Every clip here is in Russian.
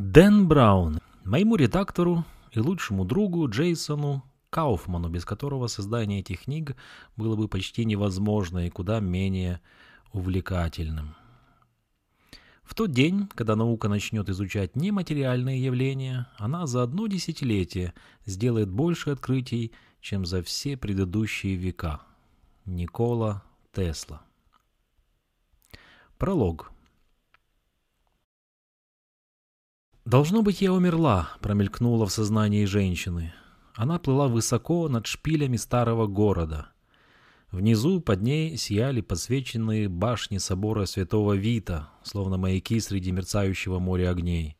Дэн Браун, моему редактору и лучшему другу Джейсону Кауфману, без которого создание этих книг было бы почти невозможно и куда менее увлекательным. В тот день, когда наука начнет изучать нематериальные явления, она за одно десятилетие сделает больше открытий, чем за все предыдущие века. Никола Тесла. Пролог. «Должно быть, я умерла», — промелькнула в сознании женщины. Она плыла высоко над шпилями старого города. Внизу под ней сияли подсвеченные башни собора святого Вита, словно маяки среди мерцающего моря огней.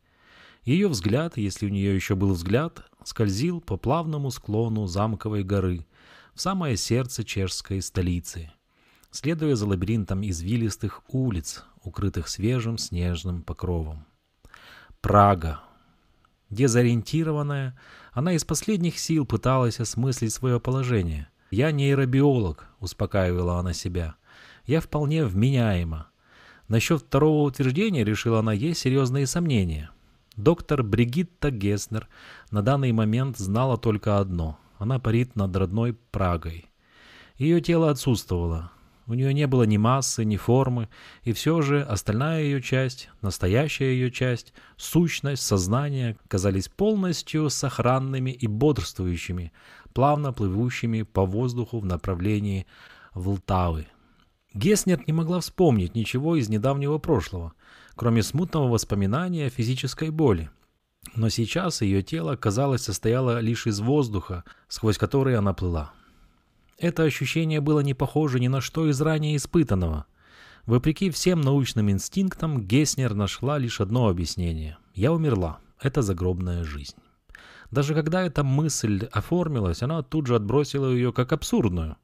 Ее взгляд, если у нее еще был взгляд, скользил по плавному склону замковой горы, в самое сердце чешской столицы, следуя за лабиринтом извилистых улиц, укрытых свежим снежным покровом. Прага. Дезориентированная, она из последних сил пыталась осмыслить свое положение. «Я нейробиолог», — успокаивала она себя. «Я вполне вменяема». Насчет второго утверждения, решила она, есть серьезные сомнения. Доктор Бригитта Геснер на данный момент знала только одно. Она парит над родной Прагой. Ее тело отсутствовало. У нее не было ни массы, ни формы, и все же остальная ее часть, настоящая ее часть, сущность, сознание казались полностью сохранными и бодрствующими, плавно плывущими по воздуху в направлении Влтавы. Геснер не могла вспомнить ничего из недавнего прошлого, кроме смутного воспоминания о физической боли. Но сейчас ее тело, казалось, состояло лишь из воздуха, сквозь который она плыла. Это ощущение было не похоже ни на что из ранее испытанного. Вопреки всем научным инстинктам, Геснер нашла лишь одно объяснение. «Я умерла. Это загробная жизнь». Даже когда эта мысль оформилась, она тут же отбросила ее как абсурдную.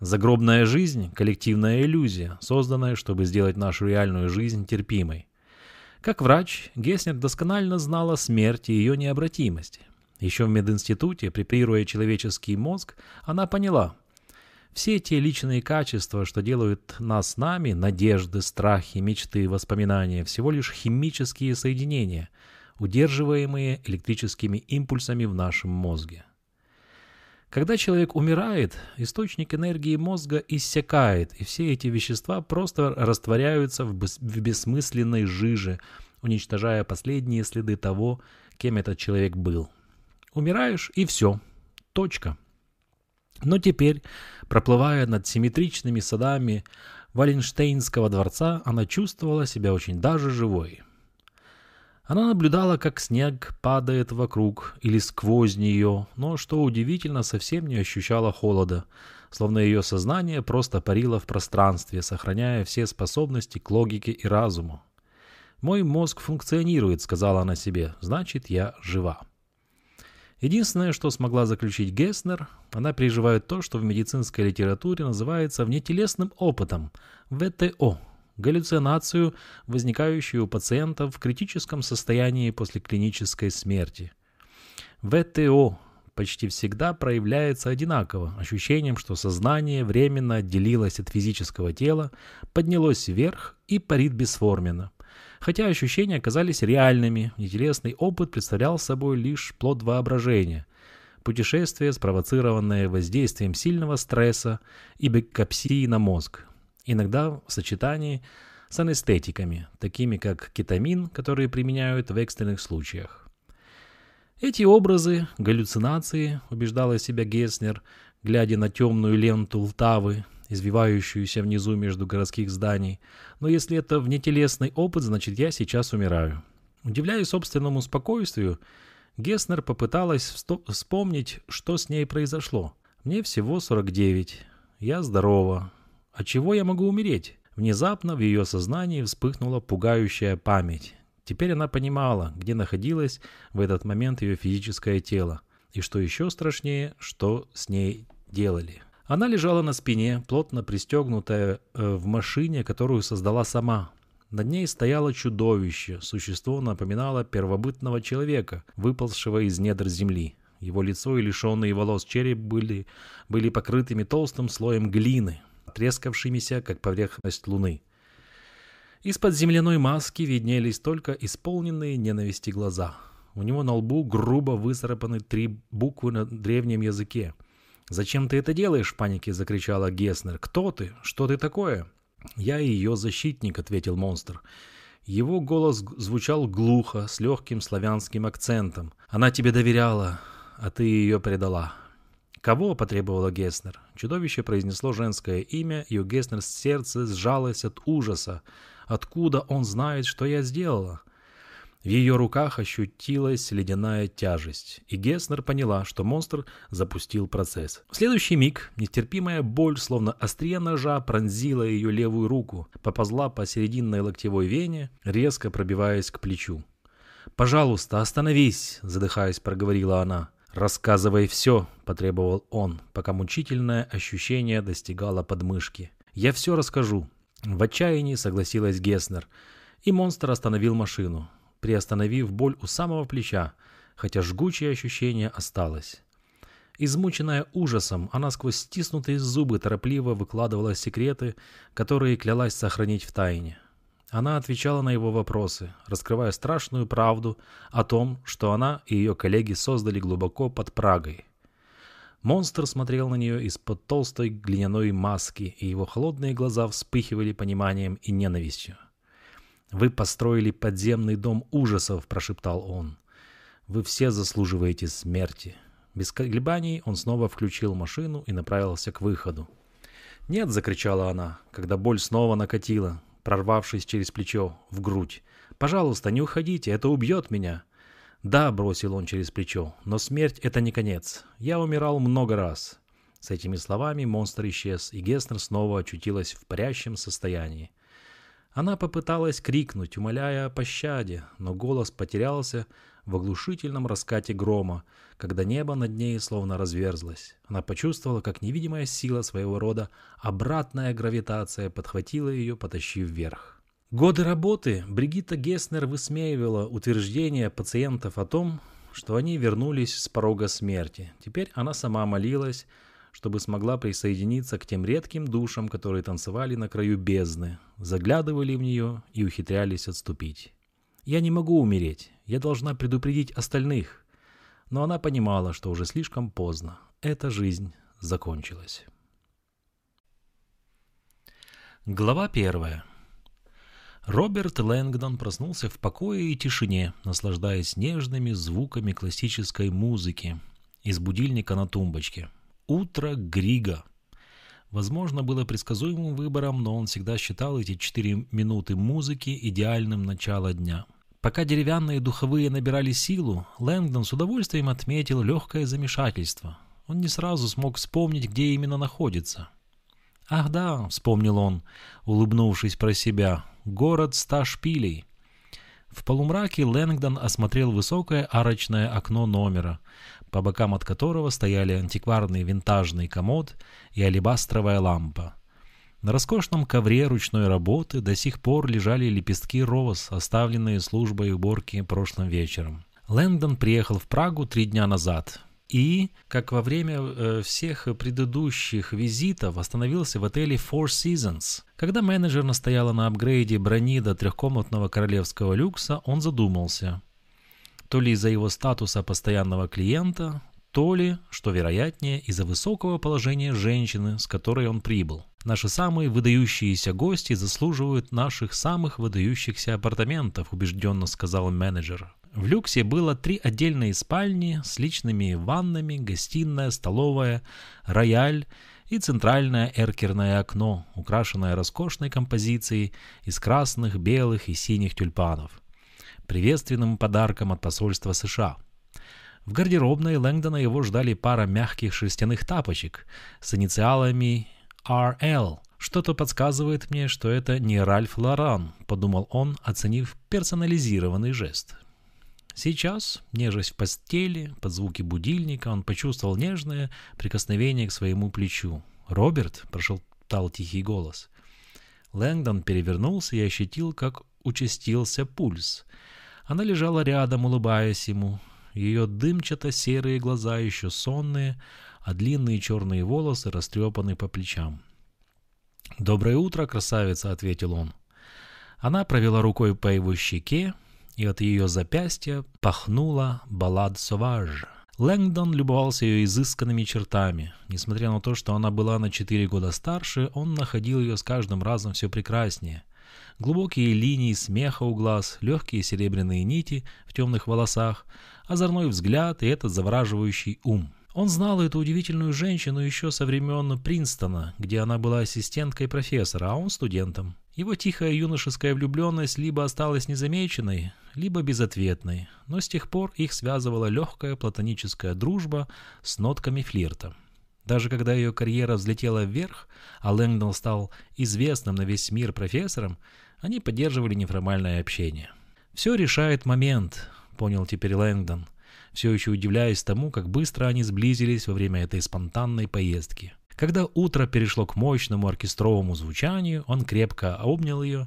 Загробная жизнь – коллективная иллюзия, созданная, чтобы сделать нашу реальную жизнь терпимой. Как врач, Геснер досконально знала смерть и ее необратимость. Еще в мединституте, препарируя человеческий мозг, она поняла – все те личные качества, что делают нас нами, надежды, страхи, мечты, воспоминания, всего лишь химические соединения, удерживаемые электрическими импульсами в нашем мозге. Когда человек умирает, источник энергии мозга иссякает, и все эти вещества просто растворяются в, в бессмысленной жиже, уничтожая последние следы того, кем этот человек был. Умираешь, и все. Точка. Но теперь, проплывая над симметричными садами Валенштейнского дворца, она чувствовала себя очень даже живой. Она наблюдала, как снег падает вокруг или сквозь нее, но, что удивительно, совсем не ощущала холода, словно ее сознание просто парило в пространстве, сохраняя все способности к логике и разуму. «Мой мозг функционирует», — сказала она себе, — «значит, я жива». Единственное, что смогла заключить Гесснер, она переживает то, что в медицинской литературе называется внетелесным опытом, ВТО, галлюцинацию, возникающую у пациентов в критическом состоянии после клинической смерти. ВТО почти всегда проявляется одинаково, ощущением, что сознание временно отделилось от физического тела, поднялось вверх и парит бесформенно. Хотя ощущения оказались реальными, нетелесный опыт представлял собой лишь плод воображения. Путешествие, спровоцированное воздействием сильного стресса и бекапсии на мозг. Иногда в сочетании с анестетиками, такими как кетамин, которые применяют в экстренных случаях. Эти образы, галлюцинации, убеждала себя Геснер, глядя на темную ленту Лтавы, извивающуюся внизу между городских зданий. Но если это внетелесный опыт, значит я сейчас умираю. Удивляясь собственному спокойствию, Геснер попыталась вспомнить, что с ней произошло. Мне всего 49. Я здорова. А чего я могу умереть? Внезапно в ее сознании вспыхнула пугающая память. Теперь она понимала, где находилось в этот момент ее физическое тело. И что еще страшнее, что с ней делали. Она лежала на спине, плотно пристегнутая э, в машине, которую создала сама. Над ней стояло чудовище. Существо напоминало первобытного человека, выползшего из недр земли. Его лицо и лишенные волос череп были, были покрытыми толстым слоем глины, трескавшимися, как поверхность луны. Из-под земляной маски виднелись только исполненные ненависти глаза. У него на лбу грубо выцарапаны три буквы на древнем языке. «Зачем ты это делаешь?» — в панике закричала Геснер. «Кто ты? Что ты такое?» «Я ее защитник», — ответил монстр. Его голос звучал глухо, с легким славянским акцентом. «Она тебе доверяла, а ты ее предала». «Кого?» — потребовала Геснер. Чудовище произнесло женское имя, и у Геснер сердце сжалось от ужаса. «Откуда он знает, что я сделала?» В ее руках ощутилась ледяная тяжесть, и Геснер поняла, что монстр запустил процесс. В следующий миг нестерпимая боль, словно острие ножа, пронзила ее левую руку, поползла по серединной локтевой вене, резко пробиваясь к плечу. «Пожалуйста, остановись!» – задыхаясь, проговорила она. «Рассказывай все», – потребовал он, пока мучительное ощущение достигало подмышки. «Я все расскажу». В отчаянии согласилась Геснер, и монстр остановил машину приостановив боль у самого плеча, хотя жгучее ощущение осталось. Измученная ужасом, она сквозь стиснутые зубы торопливо выкладывала секреты, которые клялась сохранить в тайне. Она отвечала на его вопросы, раскрывая страшную правду о том, что она и ее коллеги создали глубоко под Прагой. Монстр смотрел на нее из-под толстой глиняной маски, и его холодные глаза вспыхивали пониманием и ненавистью. «Вы построили подземный дом ужасов», – прошептал он. «Вы все заслуживаете смерти». Без колебаний он снова включил машину и направился к выходу. «Нет!» – закричала она, когда боль снова накатила, прорвавшись через плечо в грудь. «Пожалуйста, не уходите, это убьет меня!» «Да», – бросил он через плечо, – «но смерть – это не конец. Я умирал много раз». С этими словами монстр исчез, и Геснер снова очутилась в парящем состоянии. Она попыталась крикнуть, умоляя о пощаде, но голос потерялся в оглушительном раскате грома, когда небо над ней словно разверзлось. Она почувствовала, как невидимая сила своего рода, обратная гравитация подхватила ее, потащив вверх. Годы работы Бригитта Геснер высмеивала утверждения пациентов о том, что они вернулись с порога смерти. Теперь она сама молилась, чтобы смогла присоединиться к тем редким душам, которые танцевали на краю бездны, заглядывали в нее и ухитрялись отступить. «Я не могу умереть, я должна предупредить остальных». Но она понимала, что уже слишком поздно. Эта жизнь закончилась. Глава первая. Роберт Лэнгдон проснулся в покое и тишине, наслаждаясь нежными звуками классической музыки из будильника на тумбочке – Утро Грига. Возможно, было предсказуемым выбором, но он всегда считал эти четыре минуты музыки идеальным начала дня. Пока деревянные духовые набирали силу, Лэнгдон с удовольствием отметил легкое замешательство. Он не сразу смог вспомнить, где именно находится. «Ах да», — вспомнил он, улыбнувшись про себя, — «город ста шпилей». В полумраке Лэнгдон осмотрел высокое арочное окно номера, по бокам от которого стояли антикварный винтажный комод и алебастровая лампа. На роскошном ковре ручной работы до сих пор лежали лепестки роз, оставленные службой уборки прошлым вечером. Лэндон приехал в Прагу три дня назад и, как во время э, всех предыдущих визитов, остановился в отеле Four Seasons. Когда менеджер настояла на апгрейде брони до трехкомнатного королевского люкса, он задумался – то ли из-за его статуса постоянного клиента, то ли, что вероятнее, из-за высокого положения женщины, с которой он прибыл. Наши самые выдающиеся гости заслуживают наших самых выдающихся апартаментов, убежденно сказал менеджер. В люксе было три отдельные спальни с личными ваннами, гостиная, столовая, рояль и центральное эркерное окно, украшенное роскошной композицией из красных, белых и синих тюльпанов приветственным подарком от посольства США. В гардеробной Лэнгдона его ждали пара мягких шерстяных тапочек с инициалами RL. «Что-то подсказывает мне, что это не Ральф Лоран», — подумал он, оценив персонализированный жест. Сейчас, нежась в постели, под звуки будильника, он почувствовал нежное прикосновение к своему плечу. «Роберт?» — прошептал тихий голос. Лэнгдон перевернулся и ощутил, как участился пульс. Она лежала рядом, улыбаясь ему. Ее дымчато-серые глаза еще сонные, а длинные черные волосы растрепаны по плечам. «Доброе утро, красавица!» — ответил он. Она провела рукой по его щеке, и от ее запястья пахнула баллад Соваж. Лэнгдон любовался ее изысканными чертами. Несмотря на то, что она была на 4 года старше, он находил ее с каждым разом все прекраснее. Глубокие линии смеха у глаз, легкие серебряные нити в темных волосах, озорной взгляд и этот завораживающий ум. Он знал эту удивительную женщину еще со времен Принстона, где она была ассистенткой профессора, а он студентом. Его тихая юношеская влюбленность либо осталась незамеченной, либо безответной, но с тех пор их связывала легкая платоническая дружба с нотками флирта. Даже когда ее карьера взлетела вверх, а Лэнгдон стал известным на весь мир профессором, они поддерживали неформальное общение. «Все решает момент», — понял теперь Лэнгдон, все еще удивляясь тому, как быстро они сблизились во время этой спонтанной поездки. Когда утро перешло к мощному оркестровому звучанию, он крепко обнял ее,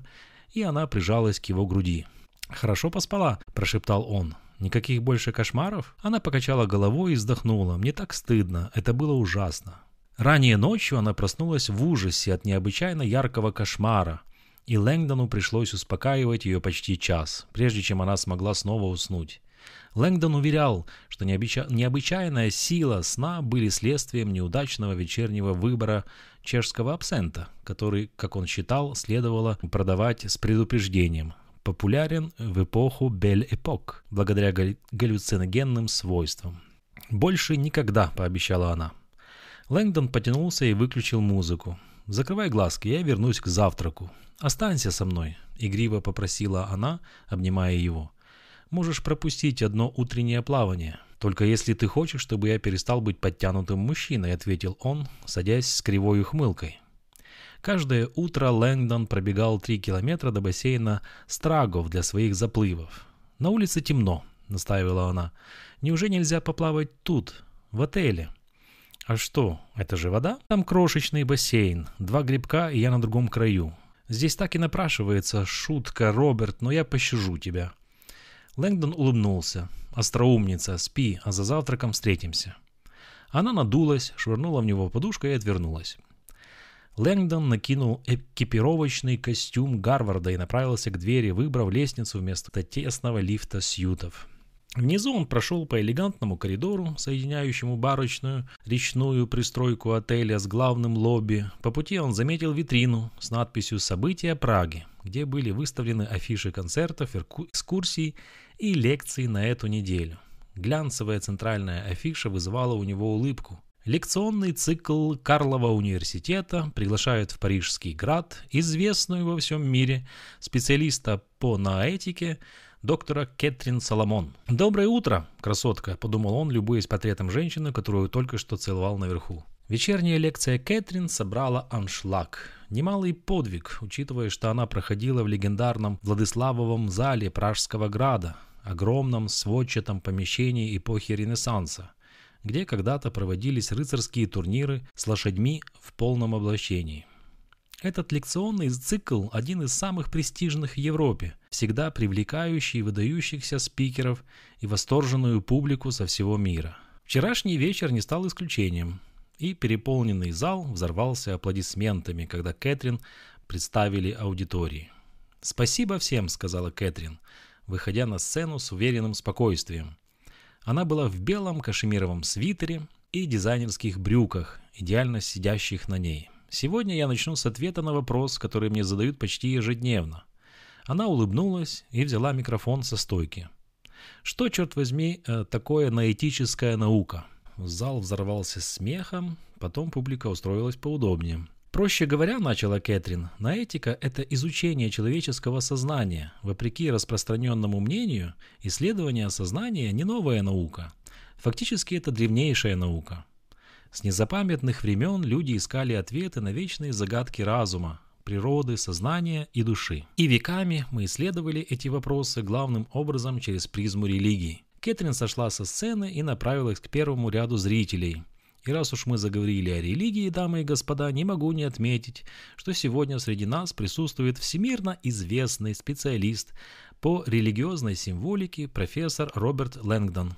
и она прижалась к его груди. «Хорошо поспала», – прошептал он. «Никаких больше кошмаров?» Она покачала головой и вздохнула. «Мне так стыдно. Это было ужасно». Ранее ночью она проснулась в ужасе от необычайно яркого кошмара, и Лэнгдону пришлось успокаивать ее почти час, прежде чем она смогла снова уснуть. Лэнгдон уверял, что необыча... необычайная сила сна были следствием неудачного вечернего выбора чешского абсента, который, как он считал, следовало продавать с предупреждением. Популярен в эпоху Бель-Эпок, благодаря галлюциногенным свойствам. «Больше никогда», — пообещала она. Лэнгдон потянулся и выключил музыку. «Закрывай глазки, я вернусь к завтраку. Останься со мной», — игриво попросила она, обнимая его можешь пропустить одно утреннее плавание. Только если ты хочешь, чтобы я перестал быть подтянутым мужчиной», — ответил он, садясь с кривой ухмылкой. Каждое утро Лэнгдон пробегал три километра до бассейна Страгов для своих заплывов. «На улице темно», — настаивала она. «Неужели нельзя поплавать тут, в отеле?» «А что, это же вода?» «Там крошечный бассейн, два грибка, и я на другом краю. Здесь так и напрашивается шутка, Роберт, но я пощажу тебя». Лэнгдон улыбнулся. «Остроумница, спи, а за завтраком встретимся». Она надулась, швырнула в него подушкой и отвернулась. Лэнгдон накинул экипировочный костюм Гарварда и направился к двери, выбрав лестницу вместо тесного лифта сьютов. Внизу он прошел по элегантному коридору, соединяющему барочную речную пристройку отеля с главным лобби. По пути он заметил витрину с надписью «События Праги», где были выставлены афиши концертов, экскурсий и лекций на эту неделю. Глянцевая центральная афиша вызывала у него улыбку. Лекционный цикл Карлова университета приглашает в Парижский град известную во всем мире специалиста по наэтике доктора Кэтрин Соломон. «Доброе утро, красотка», — подумал он, любуясь портретом женщины, которую только что целовал наверху. Вечерняя лекция Кэтрин собрала аншлаг. Немалый подвиг, учитывая, что она проходила в легендарном Владиславовом зале Пражского града, огромном сводчатом помещении эпохи Ренессанса, где когда-то проводились рыцарские турниры с лошадьми в полном облачении. Этот лекционный цикл – один из самых престижных в Европе, всегда привлекающий выдающихся спикеров и восторженную публику со всего мира. Вчерашний вечер не стал исключением, и переполненный зал взорвался аплодисментами, когда Кэтрин представили аудитории. «Спасибо всем», – сказала Кэтрин, выходя на сцену с уверенным спокойствием. Она была в белом кашемировом свитере и дизайнерских брюках, идеально сидящих на ней. Сегодня я начну с ответа на вопрос, который мне задают почти ежедневно. Она улыбнулась и взяла микрофон со стойки. Что, черт возьми, э, такое наэтическая наука? Зал взорвался смехом, потом публика устроилась поудобнее. Проще говоря, начала Кэтрин, наэтика – это изучение человеческого сознания. Вопреки распространенному мнению, исследование сознания не новая наука. Фактически это древнейшая наука. С незапамятных времен люди искали ответы на вечные загадки разума, природы, сознания и души. И веками мы исследовали эти вопросы главным образом через призму религии. Кэтрин сошла со сцены и направилась к первому ряду зрителей. И раз уж мы заговорили о религии, дамы и господа, не могу не отметить, что сегодня среди нас присутствует всемирно известный специалист по религиозной символике профессор Роберт Лэнгдон.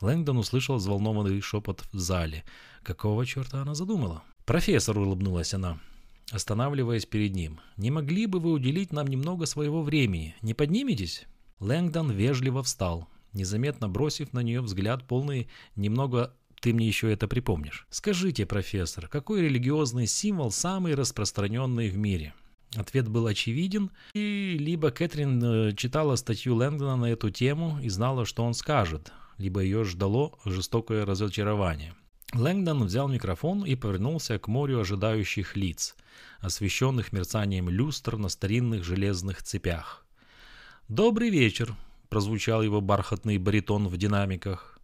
Лэнгдон услышал взволнованный шепот в зале. Какого черта она задумала? «Профессор», — улыбнулась она. останавливаясь перед ним. «Не могли бы вы уделить нам немного своего времени? Не подниметесь?» Лэнгдон вежливо встал, незаметно бросив на нее взгляд полный немного ты мне еще это припомнишь. Скажите, профессор, какой религиозный символ самый распространенный в мире? Ответ был очевиден, и либо Кэтрин э, читала статью Лэнгдона на эту тему и знала, что он скажет, либо ее ждало жестокое разочарование. Лэнгдон взял микрофон и повернулся к морю ожидающих лиц, освещенных мерцанием люстр на старинных железных цепях. «Добрый вечер!» – прозвучал его бархатный баритон в динамиках.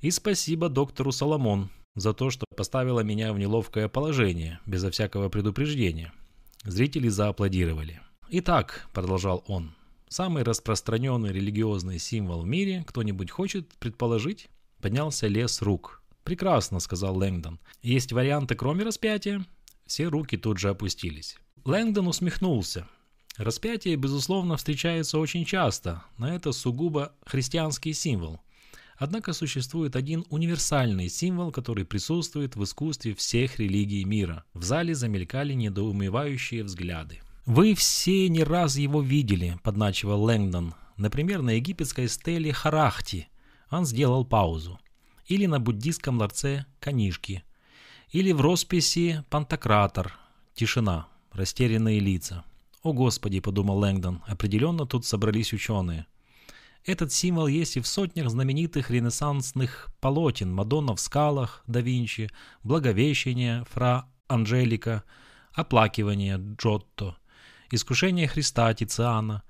«И спасибо доктору Соломон за то, что поставила меня в неловкое положение, безо всякого предупреждения». Зрители зааплодировали. «Итак», – продолжал он, – «самый распространенный религиозный символ в мире, кто-нибудь хочет предположить?» Поднялся лес рук. «Прекрасно», — сказал Лэнгдон. «Есть варианты, кроме распятия?» Все руки тут же опустились. Лэнгдон усмехнулся. Распятие, безусловно, встречается очень часто, но это сугубо христианский символ. Однако существует один универсальный символ, который присутствует в искусстве всех религий мира. В зале замелькали недоумевающие взгляды. «Вы все не раз его видели», — подначивал Лэнгдон. «Например, на египетской стеле Харахти». Он сделал паузу или на буддийском ларце «Конишки», или в росписи «Пантократор», «Тишина», «Растерянные лица». «О, Господи!» – подумал Лэнгдон, – «определенно тут собрались ученые». Этот символ есть и в сотнях знаменитых ренессансных полотен «Мадонна в скалах» да Винчи, «Благовещение» Фра Анжелика, «Оплакивание» Джотто, «Искушение Христа» Тициана,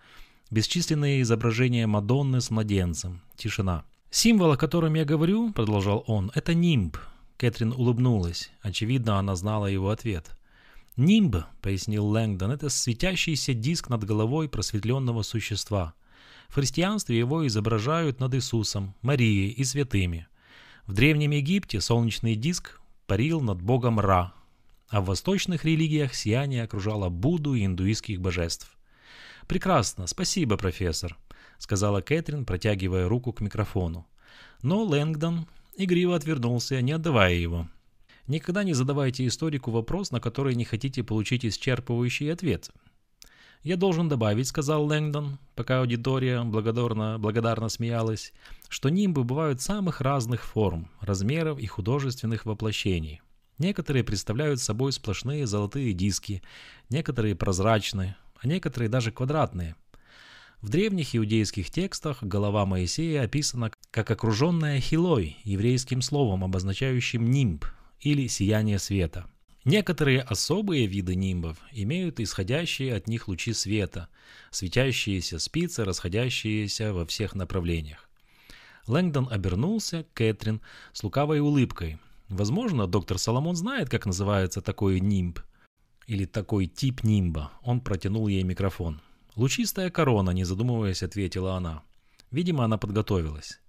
бесчисленные изображения Мадонны с младенцем, «Тишина». «Символ, о котором я говорю, — продолжал он, — это нимб». Кэтрин улыбнулась. Очевидно, она знала его ответ. «Нимб», — пояснил Лэнгдон, — это светящийся диск над головой просветленного существа. В христианстве его изображают над Иисусом, Марией и святыми. В Древнем Египте солнечный диск парил над богом Ра, а в восточных религиях сияние окружало Будду и индуистских божеств. «Прекрасно, спасибо, профессор», — сказала Кэтрин, протягивая руку к микрофону. Но Лэнгдон игриво отвернулся, не отдавая его. Никогда не задавайте историку вопрос, на который не хотите получить исчерпывающий ответ. «Я должен добавить», — сказал Лэнгдон, пока аудитория благодарно, благодарно смеялась, что нимбы бывают самых разных форм, размеров и художественных воплощений. Некоторые представляют собой сплошные золотые диски, некоторые прозрачные, а некоторые даже квадратные — в древних иудейских текстах голова Моисея описана как окруженная хилой, еврейским словом, обозначающим нимб или сияние света. Некоторые особые виды нимбов имеют исходящие от них лучи света, светящиеся спицы, расходящиеся во всех направлениях. Лэнгдон обернулся к Кэтрин с лукавой улыбкой. Возможно, доктор Соломон знает, как называется такой нимб или такой тип нимба. Он протянул ей микрофон. «Лучистая корона», — не задумываясь, ответила она. Видимо, она подготовилась.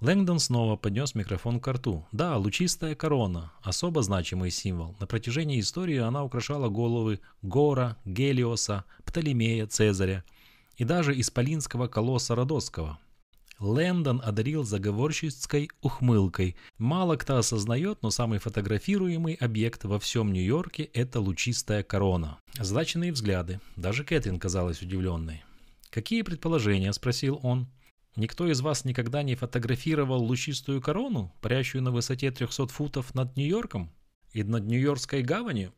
Лэнгдон снова поднес микрофон к рту. Да, лучистая корона, особо значимый символ. На протяжении истории она украшала головы Гора, Гелиоса, Птолемея, Цезаря и даже исполинского колосса Родосского. Лэндон одарил заговорщицкой ухмылкой. Мало кто осознает, но самый фотографируемый объект во всем Нью-Йорке – это лучистая корона. Озадаченные взгляды. Даже Кэтрин казалась удивленной. «Какие предположения?» – спросил он. «Никто из вас никогда не фотографировал лучистую корону, парящую на высоте 300 футов над Нью-Йорком? И над Нью-Йоркской гаванью?»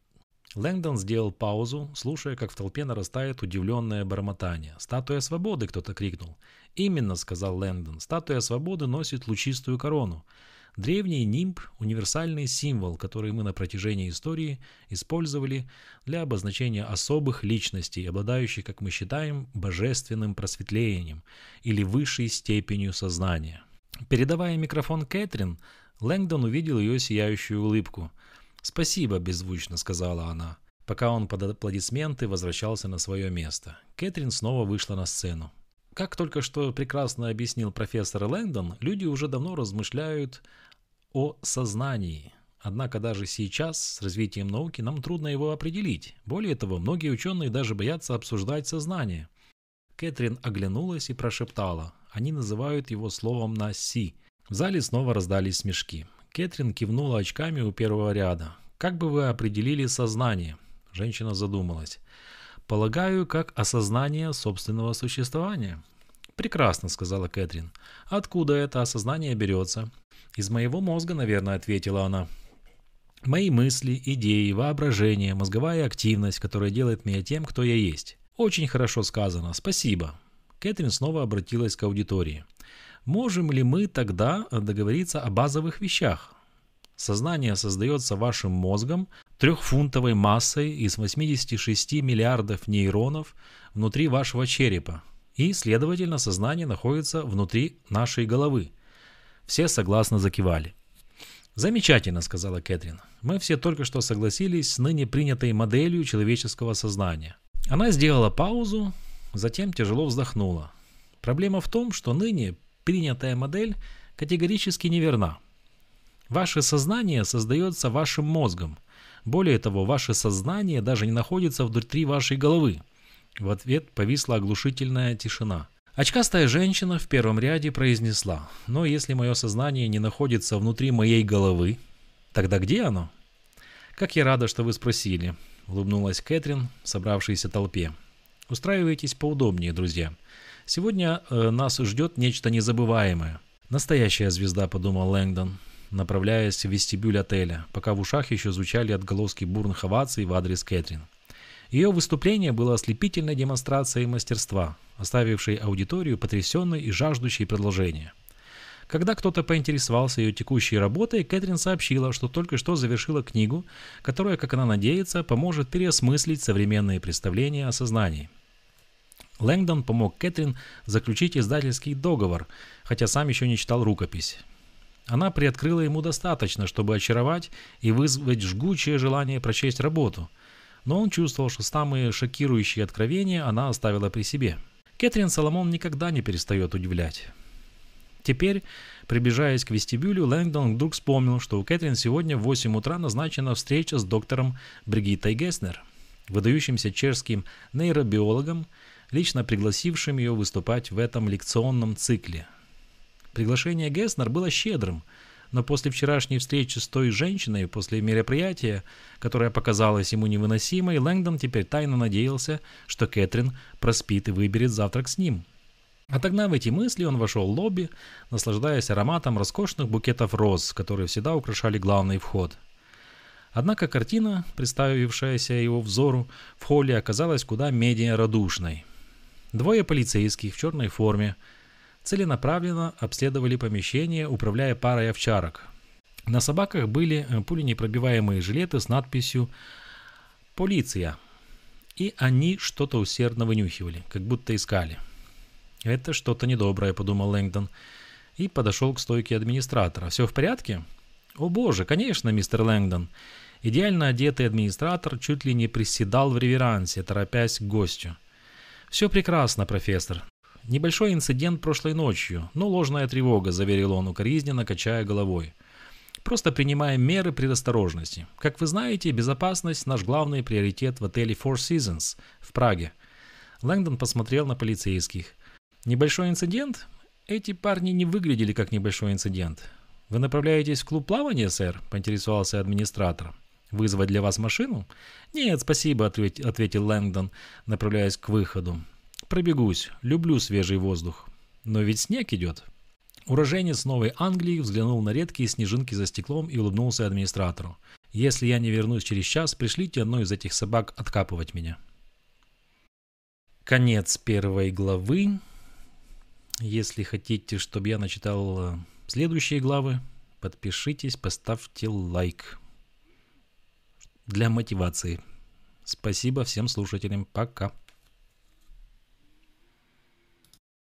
Лэнгдон сделал паузу, слушая, как в толпе нарастает удивленное бормотание. «Статуя свободы!» — кто-то крикнул. «Именно», — сказал Лэнгдон, — «статуя свободы носит лучистую корону. Древний нимб – универсальный символ, который мы на протяжении истории использовали для обозначения особых личностей, обладающих, как мы считаем, божественным просветлением или высшей степенью сознания». Передавая микрофон Кэтрин, Лэнгдон увидел ее сияющую улыбку – «Спасибо», — беззвучно сказала она, пока он под аплодисменты возвращался на свое место. Кэтрин снова вышла на сцену. Как только что прекрасно объяснил профессор Лэндон, люди уже давно размышляют о сознании. Однако даже сейчас, с развитием науки, нам трудно его определить. Более того, многие ученые даже боятся обсуждать сознание. Кэтрин оглянулась и прошептала. Они называют его словом на «си». В зале снова раздались смешки. Кэтрин кивнула очками у первого ряда. «Как бы вы определили сознание? Женщина задумалась. «Полагаю, как осознание собственного существования». «Прекрасно», — сказала Кэтрин. «Откуда это осознание берется?» «Из моего мозга, наверное», — ответила она. «Мои мысли, идеи, воображение, мозговая активность, которая делает меня тем, кто я есть». «Очень хорошо сказано. Спасибо». Кэтрин снова обратилась к аудитории. «Можем ли мы тогда договориться о базовых вещах?» Сознание создается вашим мозгом, трехфунтовой массой из 86 миллиардов нейронов внутри вашего черепа. И, следовательно, сознание находится внутри нашей головы. Все согласно закивали. «Замечательно», — сказала Кэтрин. «Мы все только что согласились с ныне принятой моделью человеческого сознания». Она сделала паузу, затем тяжело вздохнула. Проблема в том, что ныне принятая модель категорически неверна. Ваше сознание создается вашим мозгом. Более того, ваше сознание даже не находится внутри вашей головы. В ответ повисла оглушительная тишина. Очкастая женщина в первом ряде произнесла, «Но если мое сознание не находится внутри моей головы, тогда где оно?» «Как я рада, что вы спросили», — улыбнулась Кэтрин, собравшейся толпе. «Устраивайтесь поудобнее, друзья. Сегодня э, нас ждет нечто незабываемое». «Настоящая звезда», — подумал Лэнгдон направляясь в вестибюль отеля, пока в ушах еще звучали отголоски бурных оваций в адрес Кэтрин. Ее выступление было ослепительной демонстрацией мастерства, оставившей аудиторию потрясенной и жаждущей продолжения. Когда кто-то поинтересовался ее текущей работой, Кэтрин сообщила, что только что завершила книгу, которая, как она надеется, поможет переосмыслить современные представления о сознании. Лэнгдон помог Кэтрин заключить издательский договор, хотя сам еще не читал рукопись. Она приоткрыла ему достаточно, чтобы очаровать и вызвать жгучее желание прочесть работу, но он чувствовал, что самые шокирующие откровения она оставила при себе. Кэтрин Соломон никогда не перестает удивлять. Теперь, приближаясь к вестибюлю, Лэнгдон вдруг вспомнил, что у Кэтрин сегодня в 8 утра назначена встреча с доктором Бригиттой Геснер, выдающимся чешским нейробиологом, лично пригласившим ее выступать в этом лекционном цикле – Приглашение Геснер было щедрым, но после вчерашней встречи с той женщиной, после мероприятия, которое показалось ему невыносимой, Лэнгдон теперь тайно надеялся, что Кэтрин проспит и выберет завтрак с ним. Отогнав эти мысли, он вошел в лобби, наслаждаясь ароматом роскошных букетов роз, которые всегда украшали главный вход. Однако картина, представившаяся его взору, в холле оказалась куда менее радушной. Двое полицейских в черной форме – целенаправленно обследовали помещение, управляя парой овчарок. На собаках были э, пуленепробиваемые жилеты с надписью «Полиция». И они что-то усердно вынюхивали, как будто искали. «Это что-то недоброе», — подумал Лэнгдон. И подошел к стойке администратора. «Все в порядке?» «О боже, конечно, мистер Лэнгдон». Идеально одетый администратор чуть ли не приседал в реверансе, торопясь к гостю. «Все прекрасно, профессор. Небольшой инцидент прошлой ночью, но ложная тревога, заверил он укоризненно, качая головой. Просто принимаем меры предосторожности. Как вы знаете, безопасность – наш главный приоритет в отеле Four Seasons в Праге. Лэнгдон посмотрел на полицейских. Небольшой инцидент? Эти парни не выглядели как небольшой инцидент. Вы направляетесь в клуб плавания, сэр? Поинтересовался администратор. Вызвать для вас машину? Нет, спасибо, ответил Лэнгдон, направляясь к выходу пробегусь, люблю свежий воздух. Но ведь снег идет. Уроженец Новой Англии взглянул на редкие снежинки за стеклом и улыбнулся администратору. «Если я не вернусь через час, пришлите одну из этих собак откапывать меня». Конец первой главы. Если хотите, чтобы я начитал э, следующие главы, подпишитесь, поставьте лайк для мотивации. Спасибо всем слушателям. Пока.